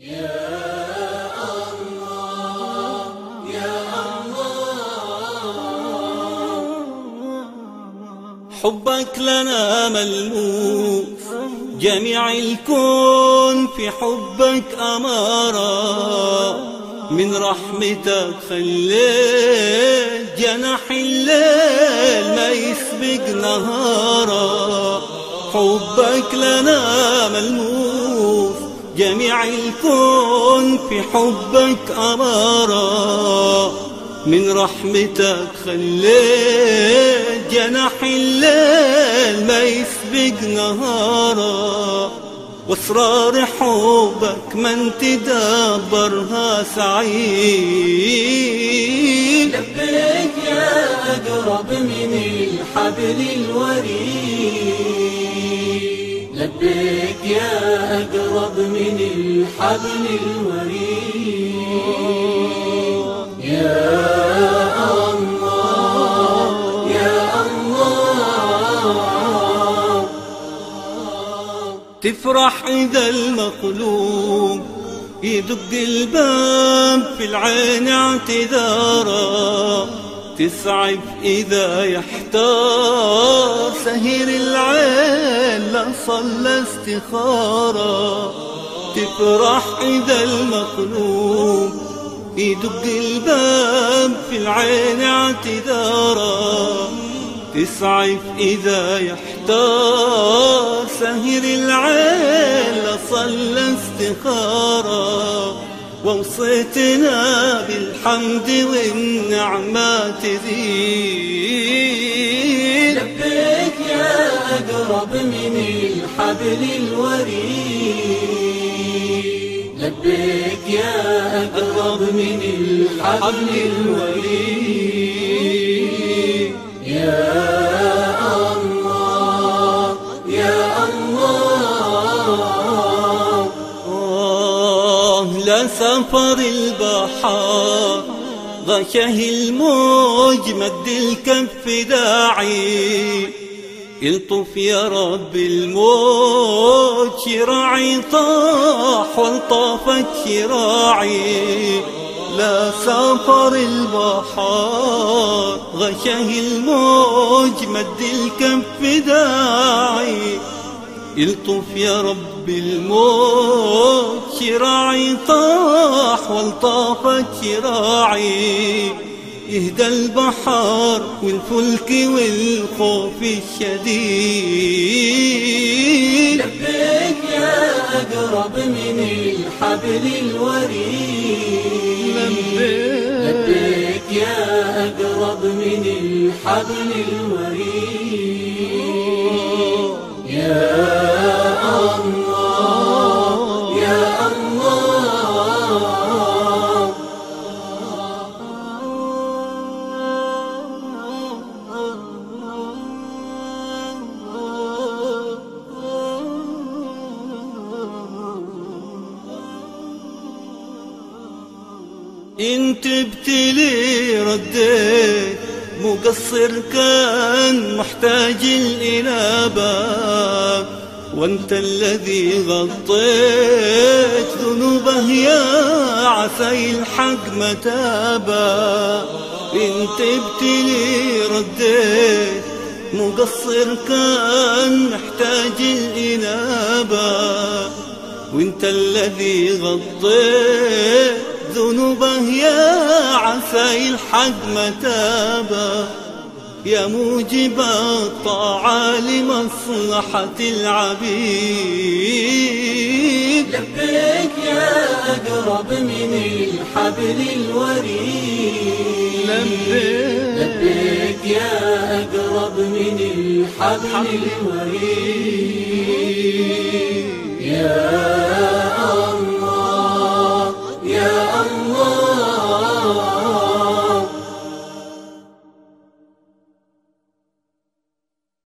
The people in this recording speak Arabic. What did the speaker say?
حبك لنا ملموس جميع الكون في حبك أمارة من رحمتك خليت جناح الليل ما يسبق نهارا. حبك لنا ملموس جميع الكون في حبك أمارة من رحمتك خليت جناح الليل ما يسبق نهارا. وأسرار حبك من تدبرها سعيد. لبيك يا أقرب من الحبل الوريد. لبيك يا أقرب من الحبل الوريد. يا الله يا الله. تفرح إذا المقلوب يدق الباب في العين اعتذارا. تسعف إذا يحتار. سهير العين لا صلى استخارا. تفرح إذا المقلوب يدق الباب في العين اعتذارا. تسعف إذا يحتار. سهر العين لصلى استخارا. ووصيتنا بالحمد والنعمة تزيد لبيك يا أقرب من الحبل الوريد. لبيك يا أقرب من الحبل الوريد. سفر البحر غشه الموج مد الكف داعي. الطف يا رب الموج شراعي طاح والطافت شراعي. لا سافر البحر غشه الموج مد الكف داعي. إلطف يا رب الموت شراعي طاح والطافت شراعي. يهدى البحر والفلك والخوف الشديد. لبيك يا أقرب من الحبل الوريد. لبيك يا أقرب من الحبل الوريد. انت ابتلي رديت مقصر كان محتاج الإنابة وأنت الذي غطيت ذنوبه يا عسى الحق متابا انت ابتلي رديت مقصر كان محتاج الإنابة وأنت الذي غطيت ذنوبه يا عسى الحق متابا يا موجب الطاعة لمصلحة العبيد. لبيك يا أقرب من الحبل الوريد. لبيك لبيك يا أقرب من الحبل الوريد. يا